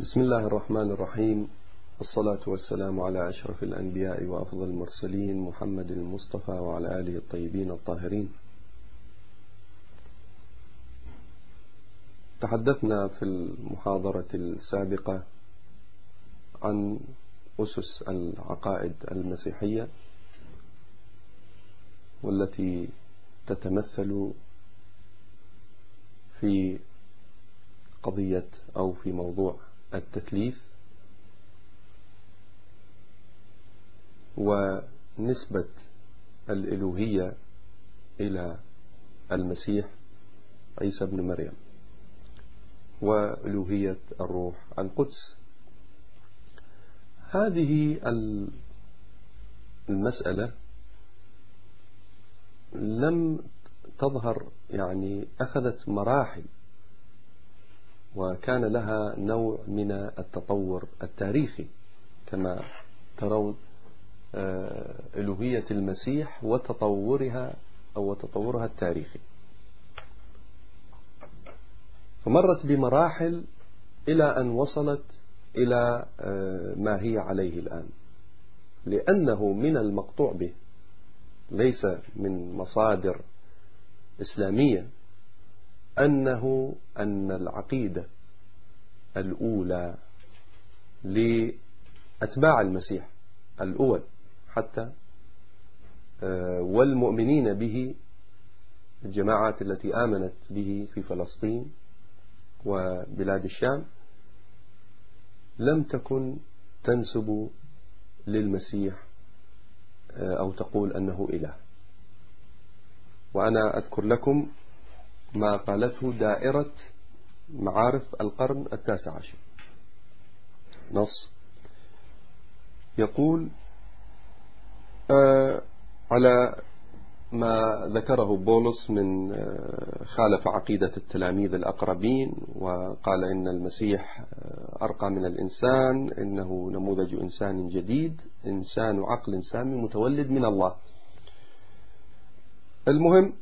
بسم الله الرحمن الرحيم. والصلاة والسلام على أشرف الأنبياء وأفضل المرسلين محمد المصطفى وعلى آله الطيبين الطاهرين. تحدثنا في المحاضرة السابقة عن أسس العقائد المسيحية والتي تتمثل في قضية أو في موضوع التثليث ونسبة الإلوهية إلى المسيح عيسى بن مريم وألوهية الروح القدس. هذه المسألة لم تظهر يعني أخذت مراحل وكان لها نوع من التطور التاريخي كما ترون آه، ألوهية المسيح وتطورها أو تطورها التاريخي. فمرت بمراحل إلى أن وصلت إلى آه، ما هي عليه الآن. لأنه من المقطوع به ليس من مصادر إسلامية أنه أن العقيدة الأولى لأتباع المسيح الأول حتى آه، والمؤمنين به الجماعات التي آمنت به في فلسطين وبلاد الشام لم تكن تنسب للمسيح آه، أو تقول أنه إله. وأنا أذكر لكم ما قالته دائرة معارف القرن التاسع عشر. نص. يقول آه على ما ذكره بولس من آه خالف عقيدة التلاميذ الأقربين وقال إن المسيح آه أرقى من الإنسان إنه نموذج إنسان جديد إنسان عقل سامي متولد من الله. المهم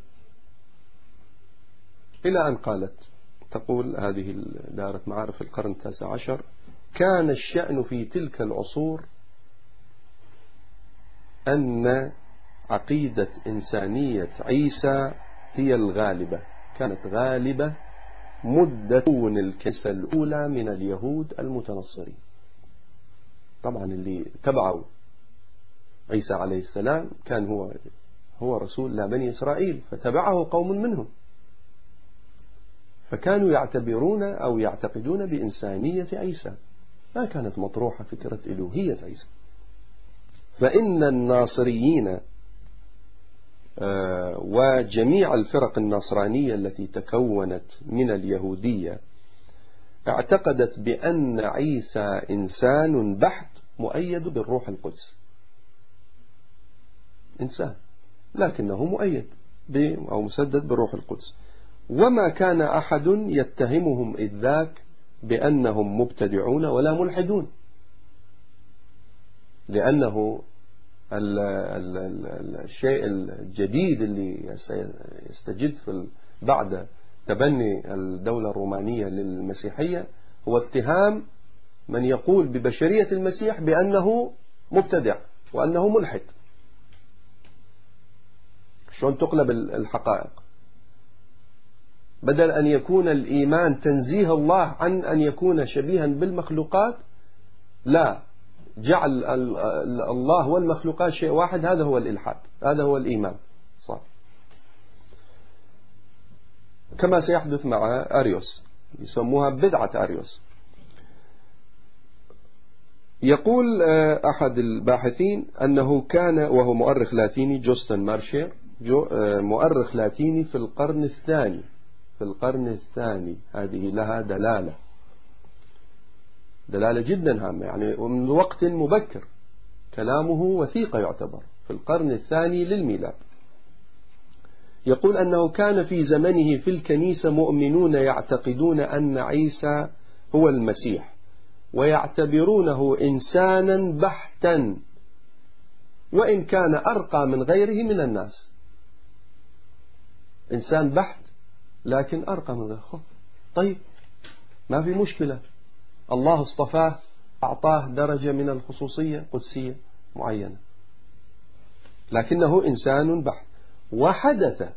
إلى أن قالت تقول هذه دارة معارف القرن التاسع عشر كان الشأن في تلك العصور أن عقيدة إنسانية عيسى هي الغالبة. كانت غالبة مدة الكنيسة الأولى من اليهود المتنصرين. طبعا اللي تبعوا عيسى عليه السلام كان هو هو رسول لا بني إسرائيل فتبعه قوم منهم. فكانوا يعتبرون أو يعتقدون بإنسانية عيسى. ما كانت مطروحة فكرة إلوهية عيسى. فإن الناصريين آه، وجميع الفرق النصرانية التي تكونت من اليهودية اعتقدت بأن عيسى إنسان بحت مؤيد بالروح القدس. إنسان لكنه مؤيد أو مسدد بالروح القدس. وما كان أحد يتهمهم إذ ذاك بأنهم مبتدعون ولا ملحدون. لأنه الشيء الجديد اللي يستجد في بعد تبني الدولة الرومانية للمسيحية هو اتهام من يقول ببشرية المسيح بأنه مبتدع وأنه ملحد. شلون تقلب الحقائق؟ بدل أن يكون الإيمان تنزيه الله عن أن يكون شبيها بالمخلوقات لا. جعل الله والمخلوقات شيء واحد هذا هو الإلحاد هذا هو الإيمان. صح. كما سيحدث مع أريوس يسموها بدعة أريوس. يقول آه، أحد الباحثين أنه كان وهو مؤرخ لاتيني جوستن مارشير آه، مؤرخ لاتيني في القرن الثاني. في القرن الثاني. هذه لها دلالة. دلالة جدا هامة. يعني ومن وقت مبكر كلامه وثيقة يعتبر. في القرن الثاني للميلاد. يقول أنه كان في زمنه في الكنيسة مؤمنون يعتقدون أن عيسى هو المسيح ويعتبرونه إنسانا بحتا. وإن كان أرقى من غيره من الناس. إنسان بحت لكن أرقى من ذلك طيب. ما في مشكلة. الله اصطفاه أعطاه درجة من الخصوصية قدسية معينة. لكنه إنسان بحت. وحدث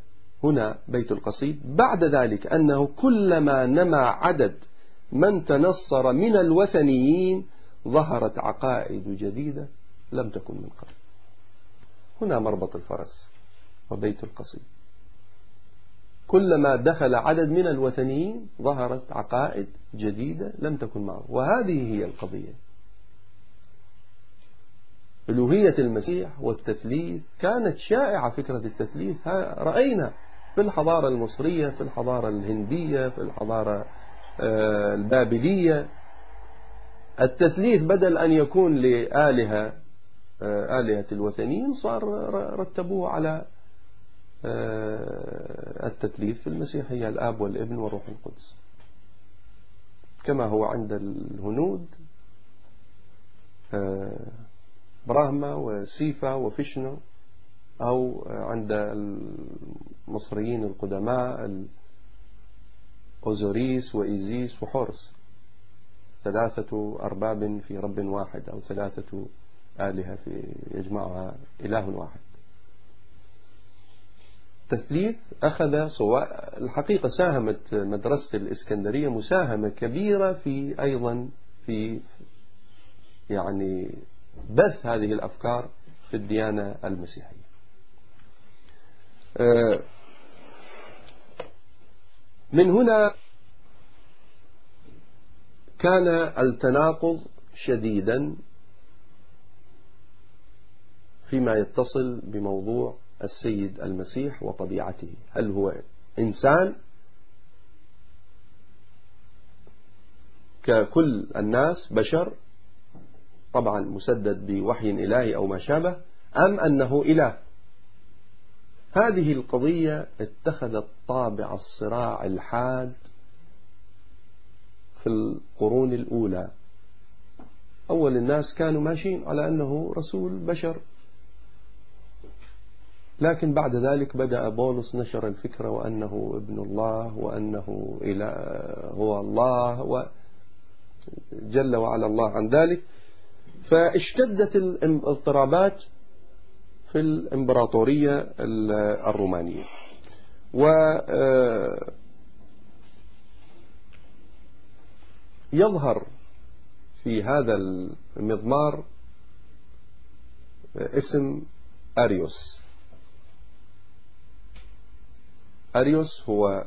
هنا بيت القصيد بعد ذلك أنه كلما نمى عدد من تنصر من الوثنيين ظهرت عقائد جديدة لم تكن من قبل. هنا مربط الفرس وبيت القصيد. كلما دخل عدد من الوثنيين ظهرت عقائد جديدة لم تكن معه. وهذه هي القضية. ألوهية المسيح والتثليث كانت شائعة فكرة التثليث. رأينا في الحضارة المصرية في الحضارة الهندية في الحضارة آه، البابلية. التثليث بدل أن يكون لآلهة آه، آلهة الوثنيين صار رتبوه على التثليث في المسيحية الآب والابن والروح القدس. كما هو عند الهنود براهما وسيفا وفيشنو أو عند المصريين القدماء أوزوريس وإيزيس وحورس. ثلاثة أرباب في رب واحد أو ثلاثة آلهة في يجمعها إله واحد. تثليث أخذ سواء الحقيقة ساهمت مدرسة الإسكندرية مساهمة كبيرة في أيضا في يعني بث هذه الأفكار في الديانة المسيحية. آه، من هنا كان التناقض شديدا فيما يتصل بموضوع السيد المسيح وطبيعته. هل هو إنسان؟ ككل الناس بشر طبعا مسدد بوحي إلهي أو ما شابه أم أنه إله؟ هذه القضية اتخذت طابع الصراع الحاد في القرون الأولى. أول الناس كانوا ماشيين على أنه رسول بشر. لكن بعد ذلك بدأ بولس نشر الفكرة وأنه ابن الله وأنه هو الله وجل وعلا الله عن ذلك. فاشتدت الاضطرابات في الإمبراطورية الرومانية. و آه، يظهر في هذا المضمار اسم أريوس. أريوس هو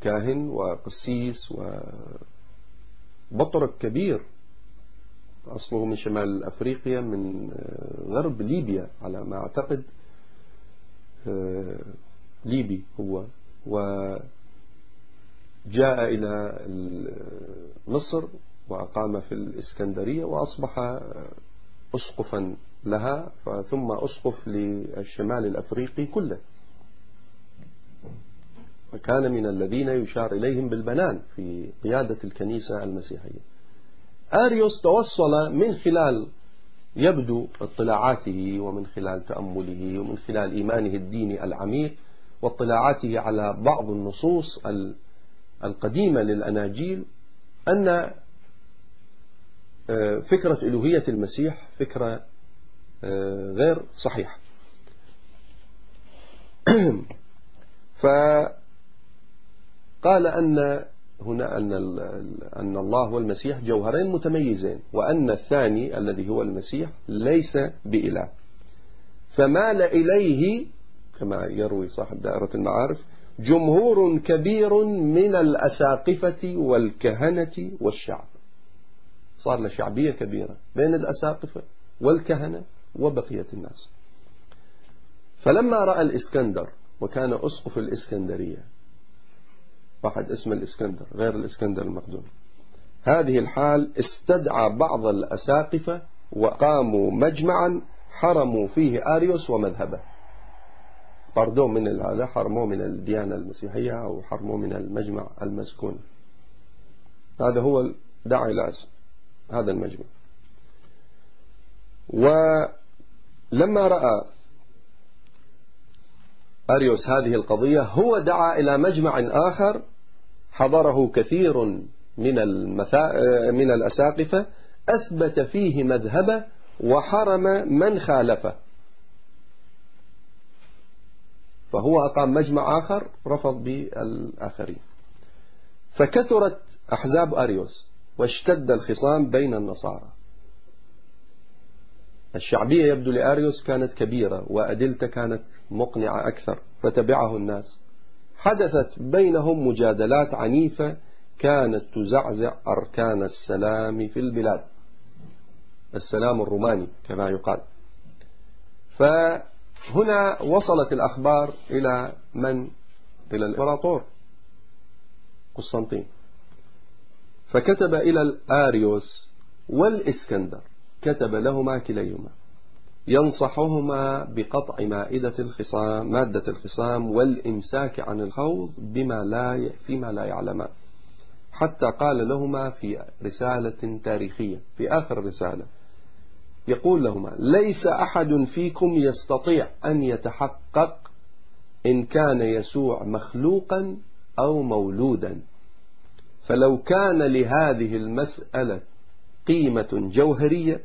كاهن وقسيس وبطرك كبير أصله من شمال أفريقيا من آه، غرب ليبيا على ما أعتقد آه، ليبي هو وجاء إلى مصر وأقام في الإسكندرية وأصبح أسقفا لها ثم أسقف للشمال الأفريقي كله. وكان من الذين يشار إليهم بالبنان في قيادة الكنيسة المسيحية. أريوس توصل من خلال يبدو اطلاعاته ومن خلال تأمله ومن خلال إيمانه الديني العميق واطلاعاته على بعض النصوص القديمة للأناجيل أن آه، فكرة ألوهية المسيح فكرة آه، غير صحيحة. فقال أن هنا أن أن الله والمسيح جوهرين متميزين وأن الثاني الذي هو المسيح ليس بإله. فمال إليه كما يروي صاحب دائرة المعارف جمهور كبير من الأساقفة والكهنة والشعب. صار له شعبية كبيرة بين الأساقفة والكهنة وبقية الناس. فلما رأى الإسكندر وكان أسقف الإسكندرية واحد اسمه الإسكندر غير الإسكندر المقدوني هذه الحال استدعى بعض الأساقفة وقاموا مجمعا حرموا فيه آريوس ومذهبه. طردوه من هذا حرموه من الديانة المسيحية أو حرموه من المجمع المسكون. هذا هو داعي إلى هذا المجمع. ولما رأى أريوس هذه القضية هو دعا إلى مجمع آخر حضره كثير من المثا... من الأساقفة أثبت فيه مذهبه وحرم من خالفه. فهو أقام مجمع آخر رفض بالآخرين. فكثرت أحزاب أريوس واشتد الخصام بين النصارى. الشعبية يبدو لأريوس كانت كبيرة وأدلته كانت مقنعة أكثر فتبعه الناس. حدثت بينهم مجادلات عنيفة كانت تزعزع أركان السلام في البلاد. السلام الروماني كما يقال. فهنا وصلت الأخبار إلى من؟ إلى الإمبراطور قسطنطين. فكتب إلى الآريوس والإسكندر كتب لهما كليهما ينصحهما بقطع مائدة الخصام مادة الخصام والإمساك عن الخوض بما لا فيما لا يعلمان حتى قال لهما في رسالة تاريخية في آخر الرسالة يقول لهما ليس أحد فيكم يستطيع أن يتحقق إن كان يسوع مخلوقا أو مولودا. فلو كان لهذه المسألة قيمة جوهرية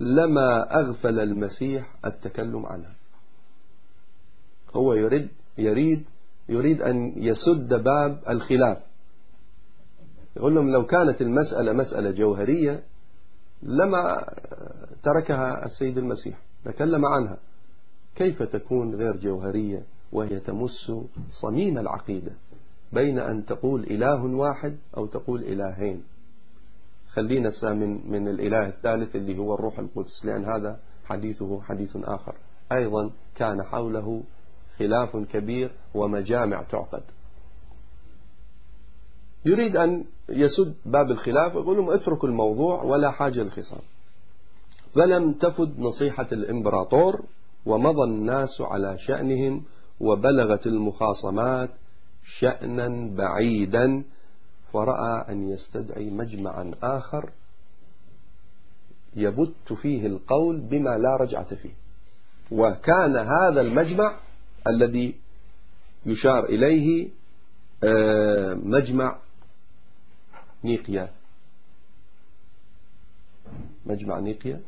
لما أغفل المسيح التكلم عنها. هو يريد يريد يريد أن يسد باب الخلاف. يقول لهم لو كانت المسألة مسألة جوهرية لما تركها السيد المسيح. تكلم عنها. كيف تكون غير جوهرية وهي تمس صميم العقيدة بين أن تقول إله واحد أو تقول إلهين؟ خلينا من من الإله الثالث اللي هو الروح القدس لأن هذا حديثه حديث آخر. أيضا كان حوله خلاف كبير ومجامع تعقد. يريد أن يسد باب الخلاف ويقول لهم اتركوا الموضوع ولا حاجة للخصام. فلم تفد نصيحة الإمبراطور ومضى الناس على شأنهم وبلغت المخاصمات شأنا بعيدا فرأى أن يستدعي مجمعا آخر يبت فيه القول بما لا رجعة فيه. وكان هذا المجمع الذي يشار إليه آه، مجمع نيقيا. مجمع نيقيا.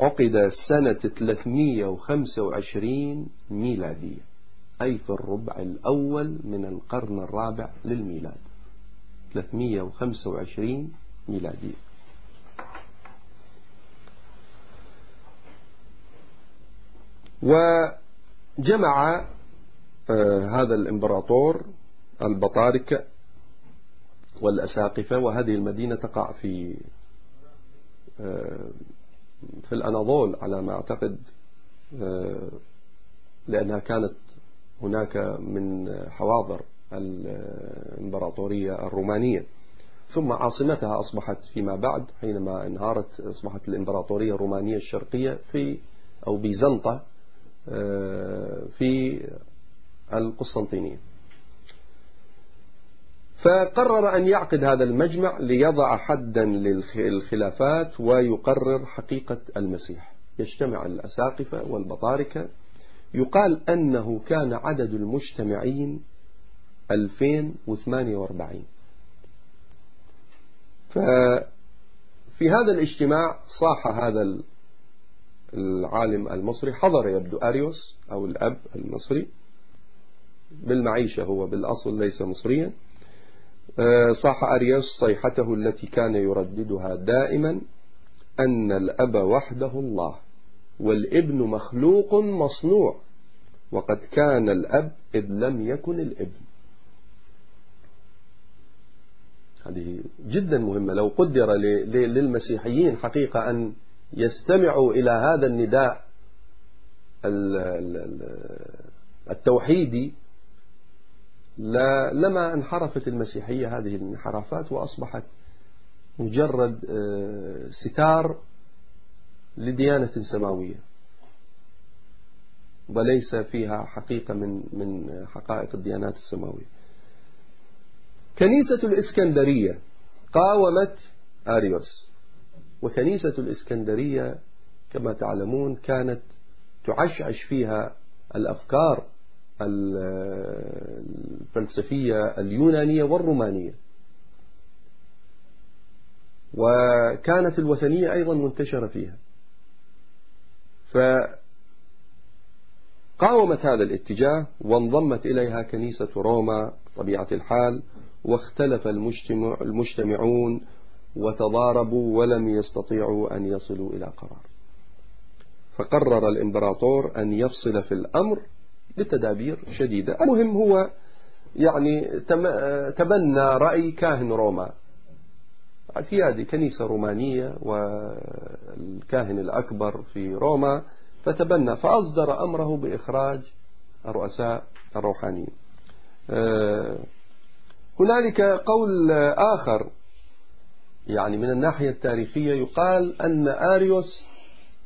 عقد سنة 325 ميلادية أي في الربع الأول من القرن الرابع للميلاد. 325 ميلادية. وجمع آه هذا الإمبراطور البطاركة والأساقفة وهذه المدينة تقع في آه في الأناضول على ما أعتقد آه لأنها كانت هناك من حواضر. الإمبراطورية الرومانية. ثم عاصمتها أصبحت فيما بعد حينما انهارت أصبحت الإمبراطورية الرومانية الشرقية في أو بيزنطة آه، في القسطنطينية. فقرر أن يعقد هذا المجمع ليضع حدا للخلافات ويقرر حقيقة المسيح. يجتمع الأساقفة والبطاركة. يقال أنه كان عدد المجتمعين 2048 ففي هذا الاجتماع صاح هذا العالم المصري حضر يبدو أريوس أو الأب المصري بالمعيشة هو بالأصل ليس مصريا. آه، صاح أريوس صيحته التي كان يرددها دائما أن الأب وحده الله والابن مخلوق مصنوع وقد كان الأب إذ لم يكن الابن. هذه جدا مهمة. لو قدر للمسيحيين حقيقة أن يستمعوا إلى هذا النداء التوحيدي لما انحرفت المسيحية هذه الانحرافات وأصبحت مجرد آه، ستار لديانة سماوية. وليس فيها حقيقة من من حقائق الديانات السماوية. كنيسة الإسكندرية قاومت أريوس وكنيسة الإسكندرية كما تعلمون كانت تعشعش فيها الأفكار الفلسفية اليونانية والرومانية. وكانت الوثنية أيضا منتشرة فيها. فقاومت هذا الاتجاه وانضمت إليها كنيسة روما طبيعة الحال. واختلف المجتمع المجتمعون وتضاربوا ولم يستطيعوا أن يصلوا إلى قرار. فقرر الإمبراطور أن يفصل في الأمر بتدابير شديدة. المهم هو يعني تبنى رأي كاهن روما. هذه كنيسة رومانية والكاهن الأكبر في روما فتبنى فأصدر أمره بإخراج الرؤساء الروحانيين. آه، هنالك قول آخر يعني من الناحية التاريخية يقال أن آريوس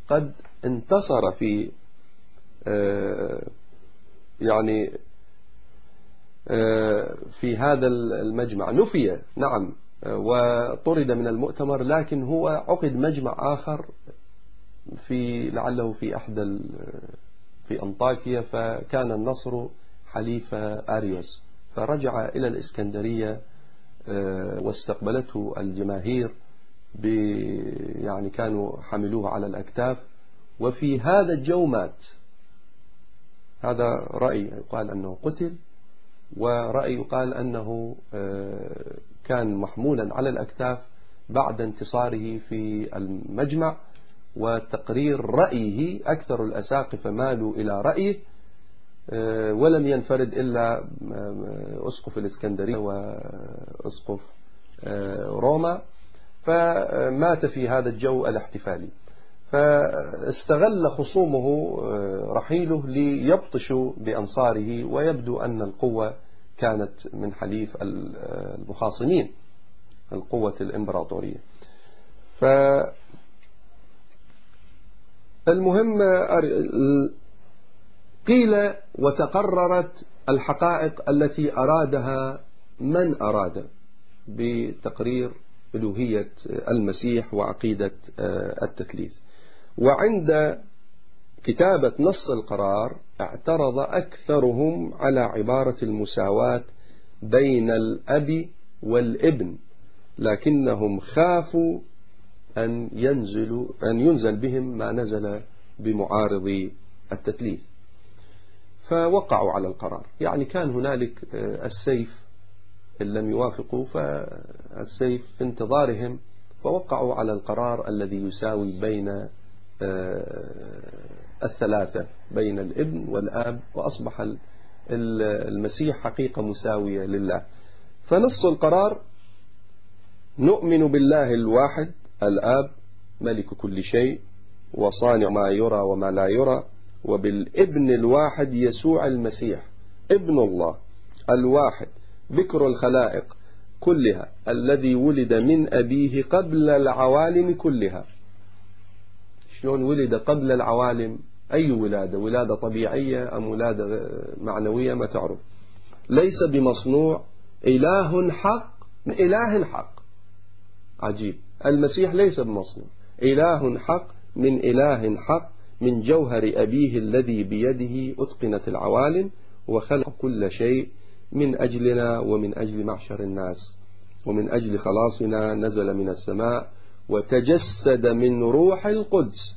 قد انتصر في آه، يعني آه، في هذا المجمع. نفي نعم وطرد من المؤتمر لكن هو عقد مجمع آخر في لعله في أحد في أنطاكيا فكان النصر حليف أريوس. فرجع إلى الإسكندرية آه، واستقبلته الجماهير يعني كانوا حملوه على الأكتاف. وفي هذا الجو مات. هذا رأي يقال أنه قتل ورأي يقال أنه آه، كان محمولا على الأكتاف بعد انتصاره في المجمع. وتقرير رأيه أكثر الأساقفة مالوا إلى رأيه. ولم ينفرد إلا آه، أسقف الإسكندرية وأسقف روما فمات في هذا الجو الاحتفالي. فاستغل خصومه رحيله ليبطشوا بأنصاره ويبدو أن القوة كانت من حليف المخاصمين القوة الإمبراطورية. فالمهم قيل وتقررت الحقائق التي أرادها من أراد بتقرير ألوهية المسيح وعقيدة التثليث. وعند كتابة نص القرار اعترض أكثرهم على عبارة المساواة بين الأب والابن لكنهم خافوا أن ينزلوا أن ينزل بهم ما نزل بمعارض التثليث. فوقعوا على القرار. يعني كان هنالك آه، السيف إن لم يوافقوا فالسيف في انتظارهم فوقعوا على القرار الذي يساوي بين آه، الثلاثة بين الابن والآب وأصبح المسيح حقيقة مساوية لله. فنص القرار نؤمن بالله الواحد الآب ملك كل شيء وصانع ما يرى وما لا يرى وبالابن الواحد يسوع المسيح ابن الله الواحد بكر الخلائق كلها الذي ولد من أبيه قبل العوالم كلها. شلون ولد قبل العوالم؟ أي ولادة؟ ولادة طبيعية أم ولادة معنوية؟ ما تعرف. ليس بمصنوع إله حق إله حق. عجيب. المسيح ليس بمصنوع. إله حق من إله حق. من جوهر أبيه الذي بيده أتقنت العوالم وخلق كل شيء من أجلنا ومن أجل معشر الناس ومن أجل خلاصنا نزل من السماء وتجسد من روح القدس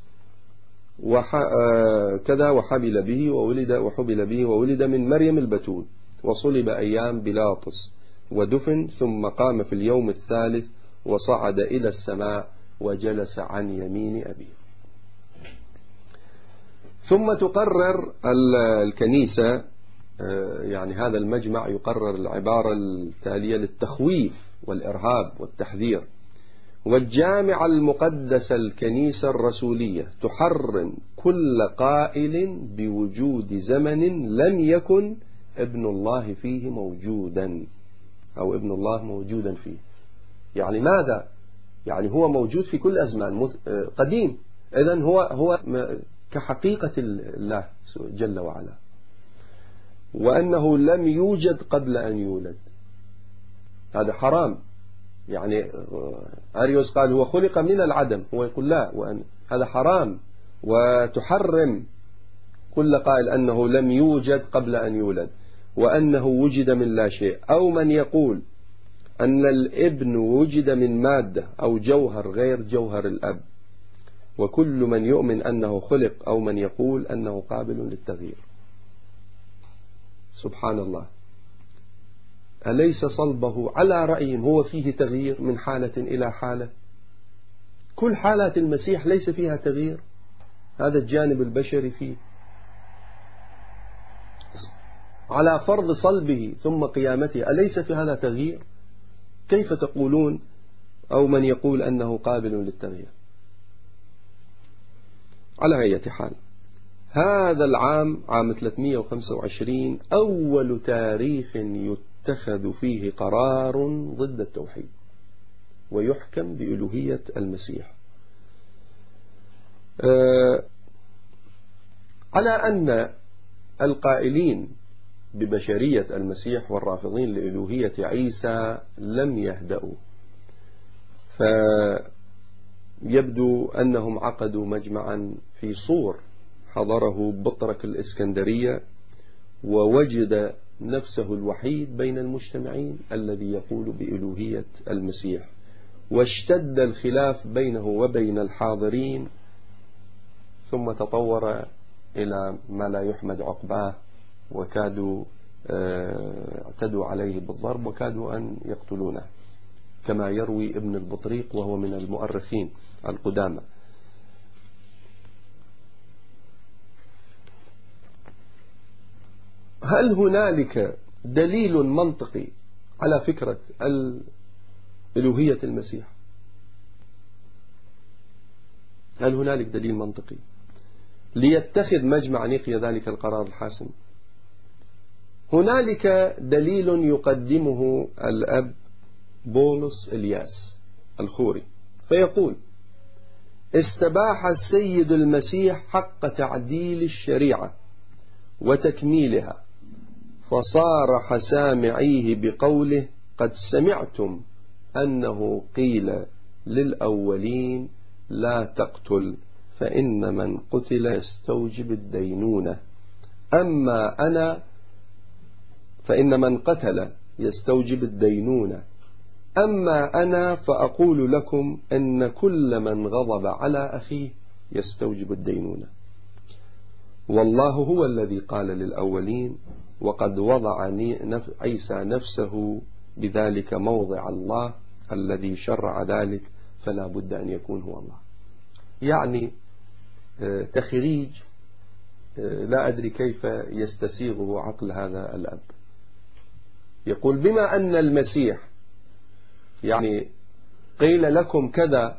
وكذا وحبل به وولد وحبل به وولد من مريم البتول وصلب أيام بلاطس ودفن ثم قام في اليوم الثالث وصعد إلى السماء وجلس عن يمين أبيه. ثم تقرر الكنيسة آه، يعني هذا المجمع يقرر العبارة التالية للتخويف والإرهاب والتحذير. والجامعة المقدسة الكنيسة الرسولية تحرم كل قائل بوجود زمن لم يكن ابن الله فيه موجودا أو ابن الله موجودا فيه. يعني ماذا؟ يعني هو موجود في كل أزمان قديم. إذن هو هو كحقيقة الله جل وعلا. وأنه لم يوجد قبل أن يولد. هذا حرام. يعني أريوس قال هو خلق من العدم. هو يقول لا وأن هذا حرام. وتحرم كل قائل أنه لم يوجد قبل أن يولد. وأنه وجد من لا شيء. أو من يقول أن الابن وجد من مادة أو جوهر غير جوهر الأب. وكل من يؤمن أنه خلق أو من يقول أنه قابل للتغيير. سبحان الله. أليس صلبه على رأي هو فيه تغيير من حالة إلى حالة؟ كل حالات المسيح ليس فيها تغيير. هذا الجانب البشري فيه. على فرض صلبه ثم قيامته أليس في هذا تغيير؟ كيف تقولون؟ أو من يقول أنه قابل للتغيير؟ على أي حال. هذا العام عام 325 أول تاريخ يتخذ فيه قرار ضد التوحيد ويحكم بألوهية المسيح. آه، على أن القائلين ببشرية المسيح والرافضين لألوهية عيسى لم يهدأوا فيبدو أنهم عقدوا مجمعا في صور. حضره بطرك الإسكندرية ووجد نفسه الوحيد بين المجتمعين الذي يقول بألوهية المسيح. واشتد الخلاف بينه وبين الحاضرين ثم تطور إلى ما لا يحمد عقباه وكادوا آه، اعتدوا عليه بالضرب وكادوا أن يقتلونه كما يروي ابن البطريق وهو من المؤرخين. القدامى. هل هنالك دليل منطقي على فكرة ألوهية المسيح هل هنالك دليل منطقي ليتخذ مجمع نيقيا ذلك القرار الحاسم؟ هنالك دليل يقدمه الأب بولس إلياس الخوري فيقول استباح السيد المسيح حق تعديل الشريعة وتكميلها فصارح سامعيه بقوله قد سمعتم أنه قيل للأولين لا تقتل فإن من قتل يستوجب الدينونة. أما أنا فإن من قتل يستوجب الدينونة. أما أنا فأقول لكم أن كل من غضب على أخيه يستوجب الدينونة. والله هو الذي قال للأولين وقد وضع عيسى نفسه بذلك موضع الله الذي شرع ذلك فلا بد أن يكون هو الله. يعني آه، تخريج آه، لا أدري كيف يستسيغه عقل هذا الأب. يقول بما أن المسيح يعني قيل لكم كذا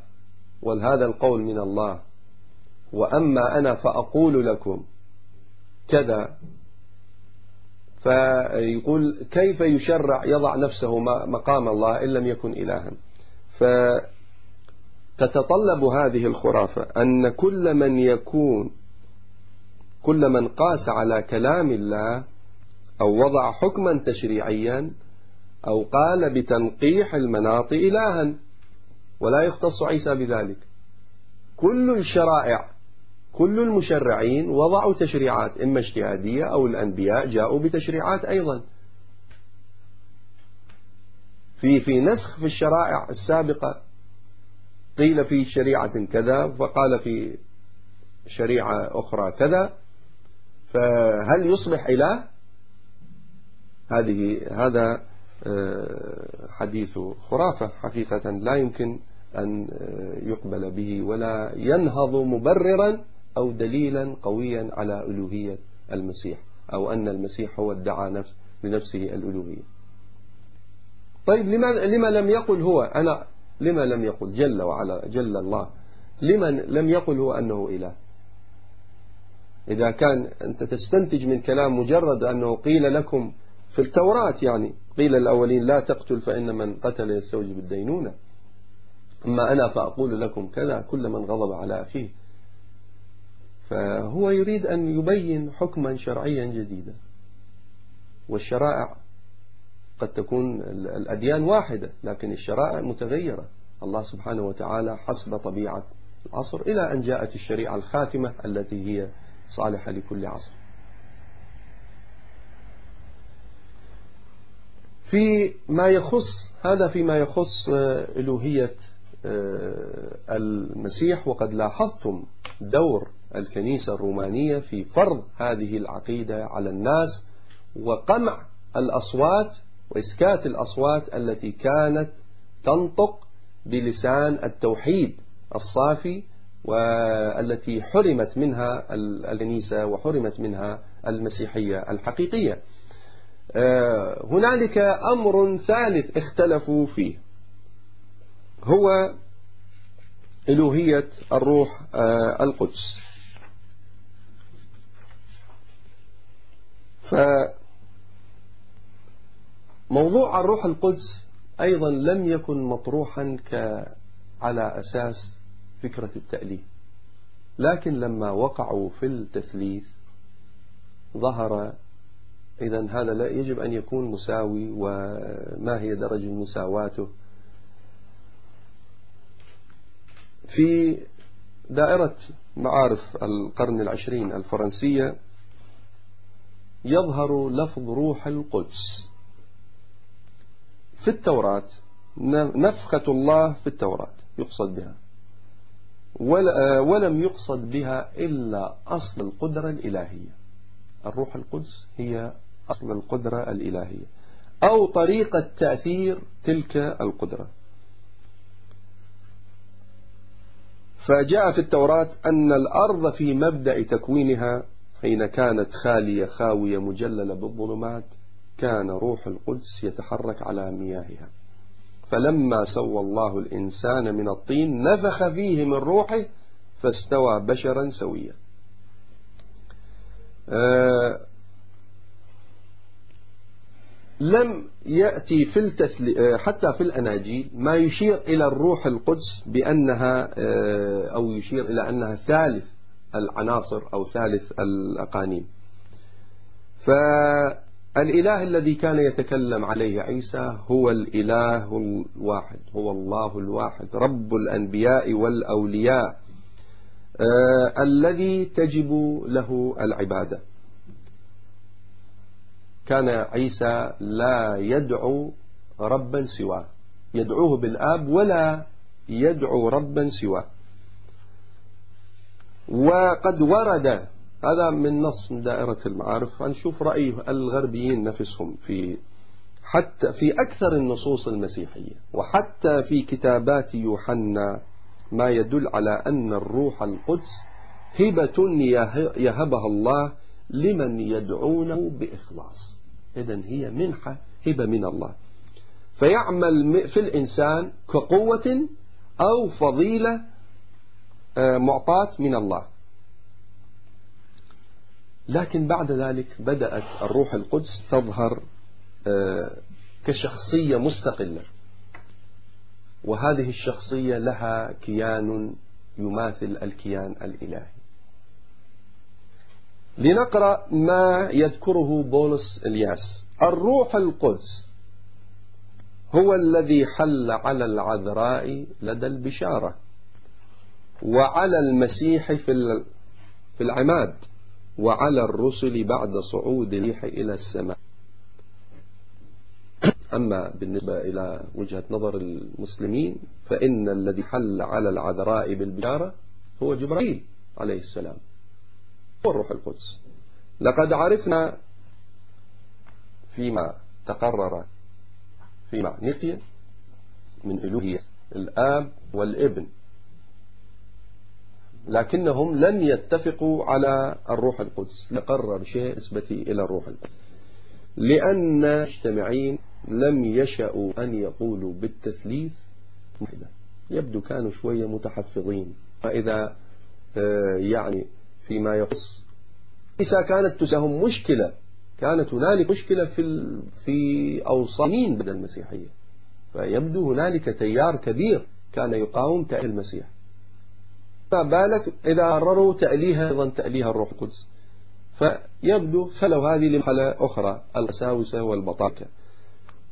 وهذا القول من الله؟ وأما أنا فأقول لكم كذا. فيقول كيف يشرع يضع نفسه مقام الله إن لم يكن إلها؟ فتتطلب هذه الخرافة أن كل من يكون كل من قاس على كلام الله أو وضع حكما تشريعيا أو قال بتنقيح المناط إلها ولا يختص عيسى بذلك. كل الشرائع كل المشرعين وضعوا تشريعات إما اجتهادية أو الأنبياء جاءوا بتشريعات أيضا. في في نسخ في الشرائع السابقة قيل في شريعة كذا فقال في شريعة أخرى كذا. فهل يصبح إله؟ هذه هذا حديث خرافة حقيقة لا يمكن أن آه، يقبل به ولا ينهض مبررا أو دليلا قويا على ألوهية المسيح أو أن المسيح هو ادعى نفس لنفسه الألوهية. طيب لما, لما لم يقل هو أنا لما لم يقل؟ جل وعلا جل الله. لمن لم يقل هو أنه إله؟ إذا كان أنت تستنتج من كلام مجرد أنه قيل لكم في التوراة يعني قيل الأولين لا تقتل فإن من قتل يستوجب الدينونة. أما أنا فأقول لكم كذا كل من غضب على أخيه. فهو يريد أن يبين حكما شرعيا جديدا. والشرائع قد تكون الأديان واحدة لكن الشرائع متغيرة. الله سبحانه وتعالى حسب طبيعة العصر إلى أن جاءت الشريعة الخاتمة التي هي صالحة لكل عصر. في ما يخص هذا فيما يخص آه، ألوهية آه، المسيح. وقد لاحظتم دور الكنيسة الرومانية في فرض هذه العقيدة على الناس وقمع الأصوات وإسكات الأصوات التي كانت تنطق بلسان التوحيد الصافي والتي حرمت منها الكنيسة وحرمت منها المسيحية الحقيقية. هنالك أمر ثالث اختلفوا فيه. هو إلوهية الروح آه، القدس. فموضوع الروح القدس أيضا لم يكن مطروحا على أساس فكرة التأليه لكن لما وقعوا في التثليث ظهر إذا هذا لا يجب أن يكون مساوي وما هي درجة مساواته؟ في دائرة معارف القرن العشرين الفرنسية يظهر لفظ روح القدس في التوراة نفخة الله في التوراة يقصد بها ولم يقصد بها إلا أصل القدرة الإلهية. الروح القدس هي أصل القدرة الإلهية. أو طريقة تأثير تلك القدرة. فجاء في التوراة أن الأرض في مبدأ تكوينها حين كانت خالية خاوية مجللة بالظلمات كان روح القدس يتحرك على مياهها. فلما سوى الله الإنسان من الطين نفخ فيه من روحه فاستوى بشرا سويا. آه لم يأتي في آه، حتى في الأناجيل ما يشير إلى الروح القدس بأنها آه، أو يشير إلى أنها ثالث العناصر أو ثالث الأقانيم. فالإله الذي كان يتكلم عليه عيسى هو الإله الواحد هو الله الواحد رب الأنبياء والأولياء آه، الذي تجب له العبادة. كان عيسى لا يدعو ربا سواه. يدعوه بالآب ولا يدعو ربا سواه. وقد ورد هذا من نص من دائرة المعارف نشوف رأي الغربيين نفسهم في حتى في أكثر النصوص المسيحية وحتى في كتابات يوحنا ما يدل على أن الروح القدس هبة يهبها الله لمن يدعونه بإخلاص. إذا هي منحة هبة من الله. فيعمل في الإنسان كقوة أو فضيلة آه، معطاة من الله. لكن بعد ذلك بدأت الروح القدس تظهر آه، كشخصية مستقلة. وهذه الشخصية لها كيان يماثل الكيان الإلهي. لنقرأ ما يذكره بولس إلياس. الروح القدس هو الذي حل على العذراء لدى البشارة وعلى المسيح في في العماد وعلى الرسل بعد صعود الريح إلى السماء. أما بالنسبة إلى وجهة نظر المسلمين فإن الذي حل على العذراء بالبشارة هو جبرائيل عليه السلام. والروح القدس. لقد عرفنا فيما تقرر في معنقية من ألوهية الآب والابن. لكنهم لم يتفقوا على الروح القدس. لقرر شيء نسبة إلى الروح القدس. لأن المجتمعين لم يشأوا أن يقولوا بالتثليث. يبدو كانوا شوية متحفظين. فإذا آه، يعني فيما يخص. عيسى كانت تساهم مشكلة كانت هنالك مشكلة في في أوصانين بدل المسيحية. فيبدو هنالك تيار كبير كان يقاوم تأليه المسيح. فبالك إذا قرروا تأليها أيضا تأليها الروح القدس؟ فيبدو خلوا هذه لمرحلة أخرى القساوسة والبطاكة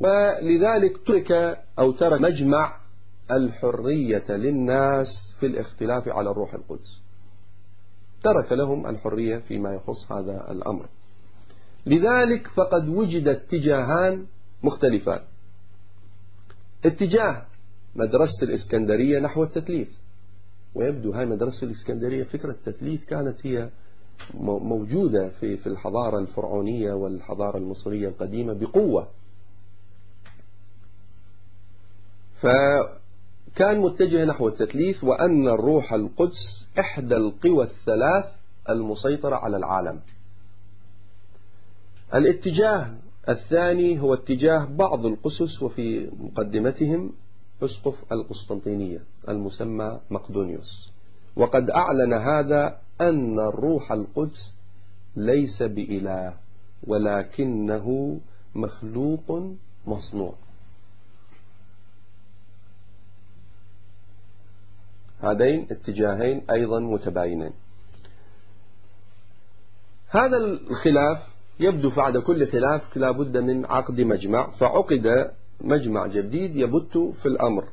ولذلك ترك أو ترك مجمع الحرية للناس في الاختلاف على الروح القدس. ترك لهم الحرية فيما يخص هذا الأمر. لذلك فقد وجد اتجاهان مختلفان. اتجاه مدرسة الإسكندرية نحو التثليث ويبدو هاي مدرسة الإسكندرية فكرة التثليث كانت هي موجودة في في الحضارة الفرعونية والحضارة المصرية القديمة بقوة. فكان متجه نحو التثليث وأن الروح القدس إحدى القوى الثلاث المسيطرة على العالم. الاتجاه الثاني هو اتجاه بعض القسس وفي مقدمتهم أسقف القسطنطينية المسمى مقدونيوس. وقد أعلن هذا أن الروح القدس ليس بإله ولكنه مخلوق مصنوع. هذين اتجاهين أيضا متباينين. هذا الخلاف يبدو بعد كل خلاف لا بد من عقد مجمع فعقد مجمع جديد يبت في الأمر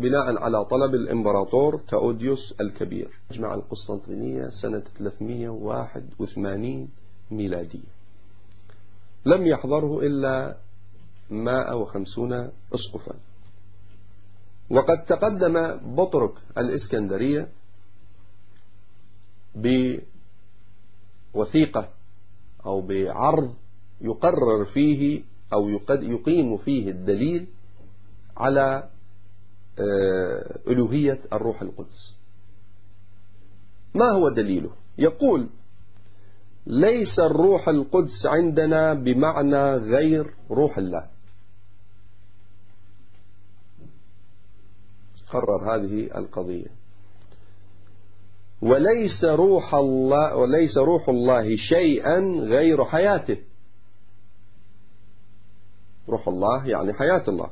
بناء على طلب الإمبراطور تأوديوس الكبير. مجمع القسطنطينية سنة 381 ميلادية. لم يحضره إلا 150 أسقفا. وقد تقدم بطرك الإسكندرية بوثيقة أو بعرض يقرر فيه أو يقيم فيه الدليل على آه، ألوهية الروح القدس. ما هو دليله؟ يقول ليس الروح القدس عندنا بمعنى غير روح الله. قرر هذه القضية. وليس روح الله وليس روح الله شيئا غير حياته. روح الله يعني حياة الله.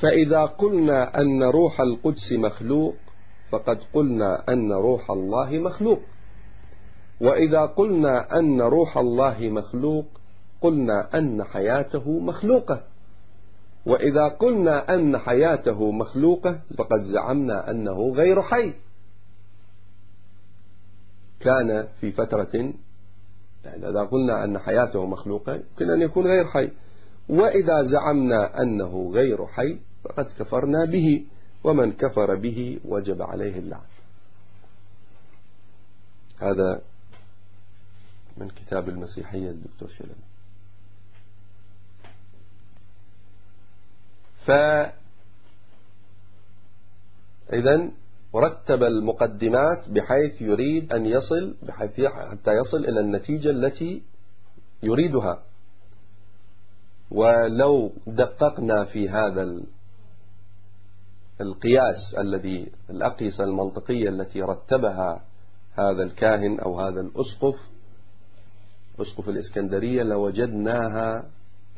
فإذا قلنا أن روح القدس مخلوق فقد قلنا أن روح الله مخلوق. وإذا قلنا أن روح الله مخلوق قلنا أن حياته مخلوقة. وإذا قلنا أن حياته مخلوقة فقد زعمنا أنه غير حي. كان في فترة يعني إذا قلنا أن حياته مخلوقة يمكن أن يكون غير حي. وإذا زعمنا أنه غير حي فقد كفرنا به. ومن كفر به وجب عليه اللعن. هذا من كتاب المسيحية الدكتور شلبي ف إذا رتب المقدمات بحيث يريد أن يصل بحيث حتى يصل إلى النتيجة التي يريدها. ولو دققنا في هذا القياس الذي الأقيسة المنطقية التي رتبها هذا الكاهن أو هذا الأسقف أسقف الإسكندرية لوجدناها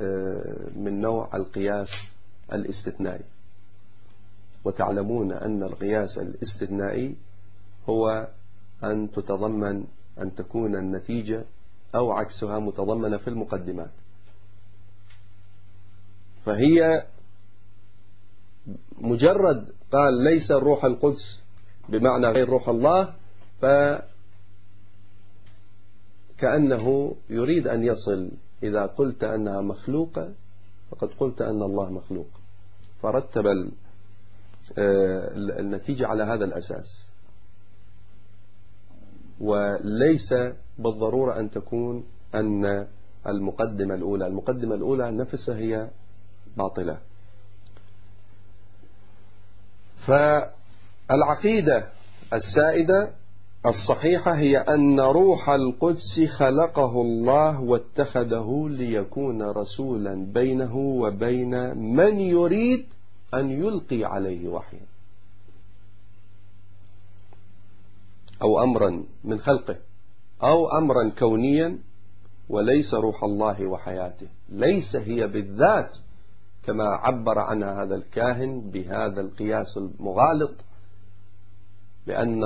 آه، من نوع القياس الاستثنائي وتعلمون أن القياس الاستثنائي هو أن تتضمن أن تكون النتيجة أو عكسها متضمنة في المقدمات. فهي مجرد قال ليس الروح القدس بمعنى غير روح الله فكأنه يريد أن يصل إذا قلت أنها مخلوقة فقد قلت أن الله مخلوق. فرتب آه، النتيجة على هذا الأساس. وليس بالضرورة أن تكون أن المقدمة الأولى. المقدمة الأولى نفسها هي باطلة. فالعقيدة السائدة الصحيحة هي أن روح القدس خلقه الله واتخذه ليكون رسولا بينه وبين من يريد أن يلقي عليه وحيا أو أمرا من خلقه أو أمرا كونيا وليس روح الله وحياته. ليس هي بالذات كما عبر عنها هذا الكاهن بهذا القياس المغالط بأن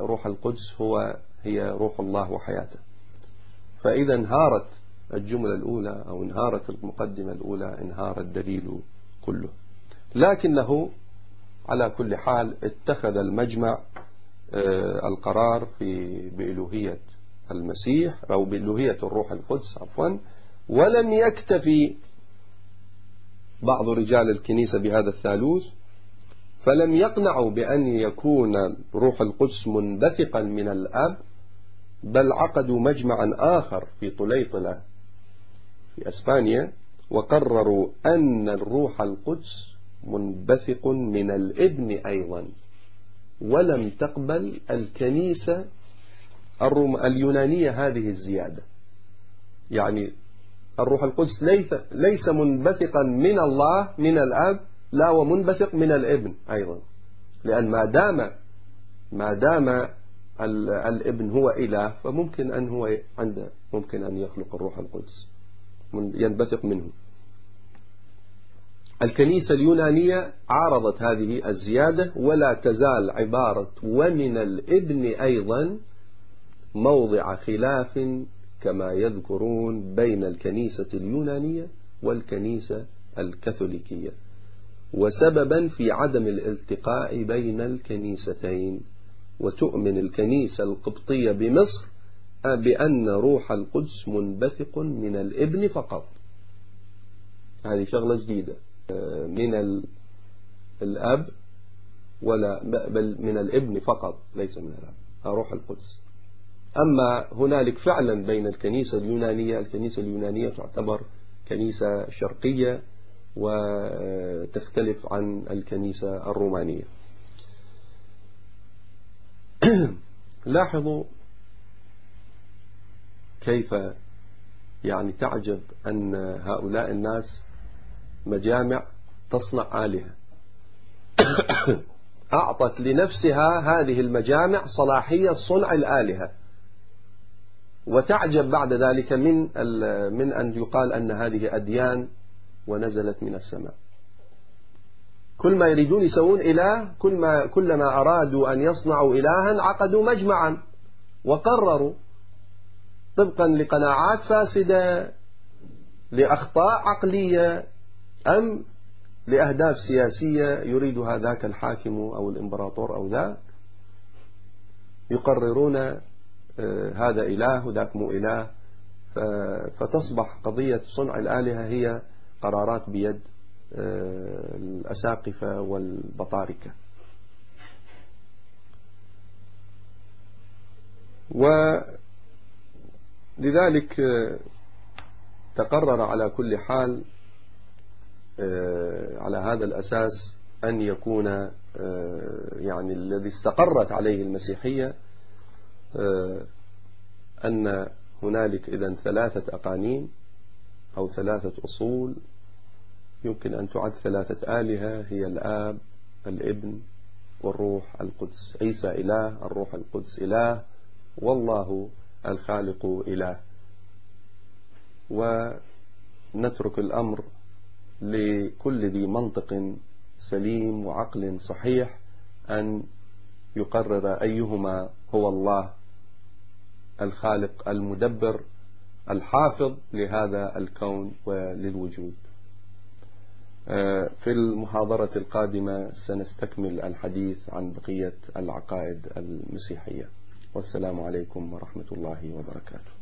روح القدس هو هي روح الله وحياته. فإذا انهارت الجملة الأولى أو انهارت المقدمة الأولى انهار الدليل كله. لكنه على كل حال اتخذ المجمع آه، القرار في بإلوهية المسيح أو بإلوهية الروح القدس عفوا. ولم يكتفي بعض رجال الكنيسة بهذا الثالوث فلم يقنعوا بأن يكون روح القدس منبثقا من الأب بل عقدوا مجمعا آخر في طليطلة في أسبانيا وقرروا أن الروح القدس منبثق من الابن أيضا. ولم تقبل الكنيسة اليونانية هذه الزيادة. يعني الروح القدس ليس منبثقا من الله من الأب لا ومنبثق من الابن أيضا. لأن ما دام ما دام الابن هو إله فممكن أن هو عنده ممكن أن يخلق الروح القدس. ينبثق منه. الكنيسة اليونانية عارضت هذه الزيادة ولا تزال عبارة ومن الابن أيضا موضع خلاف كما يذكرون بين الكنيسة اليونانية والكنيسة الكاثوليكية. وسببا في عدم الالتقاء بين الكنيستين. وتؤمن الكنيسة القبطية بمصر بأن روح القدس منبثق من الإبن فقط. هذه شغلة جديدة. من الأب ولا بل من الإبن فقط ليس من الأب روح القدس. أما هنالك فعلا بين الكنيسة اليونانية الكنيسة اليونانية تعتبر كنيسة شرقية وتختلف عن الكنيسة الرومانية. لاحظوا كيف يعني تعجب أن هؤلاء الناس مجامع تصنع آلهة. أعطت لنفسها هذه المجامع صلاحية صنع الآلهة. وتعجب بعد ذلك من من أن يقال أن هذه أديان ونزلت من السماء. كل ما يريدون يسوون إله كل ما كلما أرادوا أن يصنعوا إلها عقدوا مجمعا وقرروا طبقا لقناعات فاسدة لأخطاء عقلية أم لأهداف سياسية يريد ذاك الحاكم أو الإمبراطور أو ذاك. يقررون آه، هذا إله وذاك مو إله. فتصبح قضية صنع الآلهة هي قرارات بيد آه، الأساقفة والبطاركة. ولذلك آه، تقرر على كل حال آه، على هذا الأساس أن يكون يعني الذي استقرت عليه المسيحية أن هنالك إذا ثلاثة أقانيم أو ثلاثة أصول يمكن أن تعد ثلاثة آلهة هي الآب الابن والروح القدس. عيسى إله الروح القدس إله والله الخالق إله. ونترك الأمر لكل ذي منطق سليم وعقل صحيح أن يقرر أيهما هو الله الخالق المدبر الحافظ لهذا الكون وللوجود. في المحاضرة القادمة سنستكمل الحديث عن بقية العقائد المسيحية. والسلام عليكم ورحمة الله وبركاته.